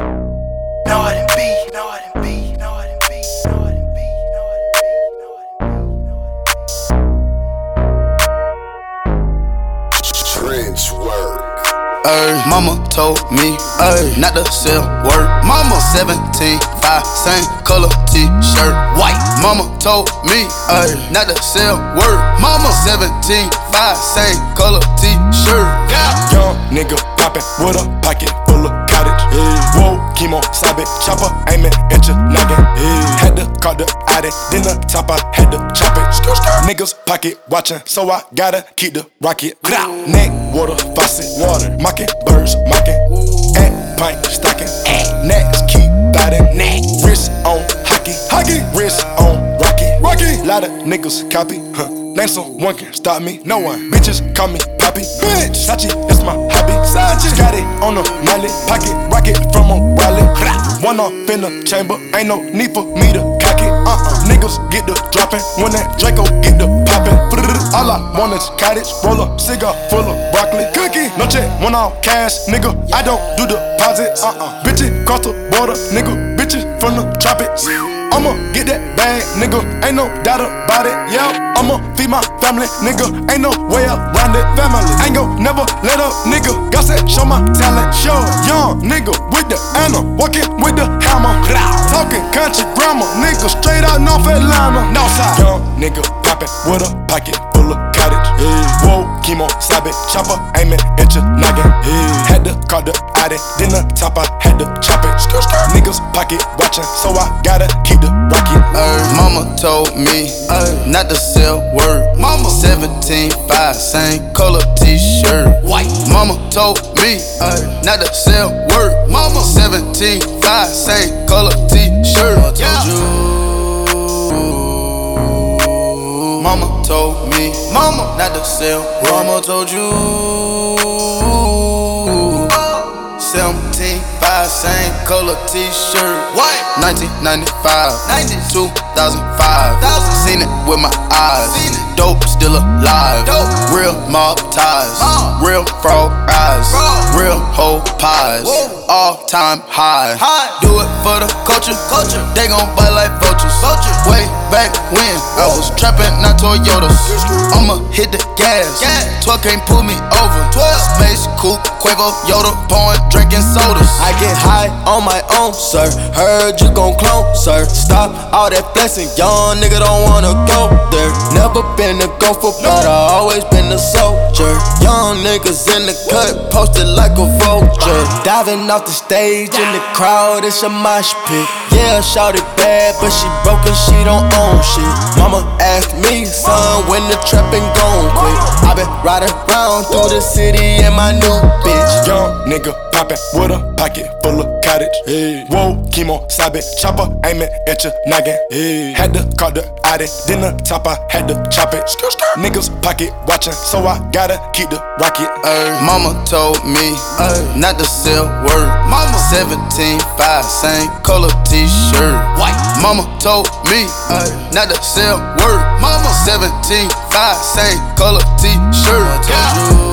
No, I didn't be. No, I didn't be. No, I didn't be. No, I didn't be. No, I didn't be. No, I didn't be. Trench work. Ay, mama told me ay, not to sell word. Mama 17, 5, same color t-shirt, white. Mama told me ay, not to sell word. Mama 17, 5, same color t-shirt. Yeah. Young nigga poppin' with a pocket full of chemo, sabe, chopper, aiming at your noggin. Had to call the addy, then the top I had to chop it. Niggas pocket watchin', so I gotta keep the rocket. Neck, water, faucet, water, mocking, birds, mocking. At pint, stocking, next keep biting. Wrist on hockey, hockey, wrist on rocky, rocky. Lot of niggas copy, huh? Name someone can stop me, no one. Bitches call me Poppy, bitch. Sachi, that's my hobby. Sachi, got it on the mallet, pocket rocket from a wallet. One off in the chamber, ain't no need for me to cock it. Uh-uh. Niggas get the dropping when that Draco get the popping. All I want is cottage, roll up, cigar full of broccoli, cookie. No check, one off cash, nigga. I don't do deposits. Uh-uh. Bitches cross the border, nigga. From the tropics. I'ma get that bag, nigga. Ain't no doubt about it. Yeah, I'ma feed my family, nigga. Ain't no way around it. Family, ain't gon' never let up, nigga. God said, show my talent. Show young nigga with the Anna, walking with the hammer. Talking country grammar, nigga. Straight out North Atlanta. Northside, young nigga poppin' with a pocket full of cottage. Whoa, chemo, sabe, chopper, aiming at your noggin. Had to call the addy, then the top I had to it. Pocket watchin', so I gotta keep the rocket. Ay, mama told me ay, not to sell word. Mama 17, 5, same color t-shirt, white. Mama told me ay, not to sell word. Mama 17, 5, same color t-shirt. Mama told you. Mama told me, mama not to sell. Mama told you. 17, 5, same color t-shirt. White. 1995, 2005. Seen it with my eyes. Dope still alive. Real mob ties. Real frog eyes. Real whole pies. All time high. Do it for the culture. culture. They gon' bite like vultures. Way back when I was trapping, not Toyotas. I'ma hit the gas. 12 can't pull me over. Space coupe, Quavo, Yoda, pouring, drinking sodas. I get high on my own, sir. Heard you gon' clone, sir. Stop all that flexing, young nigga don't wanna go there. Never been a gopher, but I always been a soldier. Young niggas in the cut, posted like a vulture. Diving off the stage in the crowd, it's a mosh pit. Yeah, shout it bad, but she broke and she don't own shit. Mama asked me, son, when the trapping gon' quit. I been riding around through the city in my new bitch. Young nigga poppin' with a pocket full of cottage. Whoa, chemo, sabe, chopper, aiming at your noggin. Had to call the addy, then the top I had to chop it. Niggas pocket watchin', so I gotta keep the rocket. Ay, mama told me ay, not to sell word. Mama 17, 5, same color t-shirt. White. Mama told me not to sell word. Mama 17, 5, same color t-shirt. You.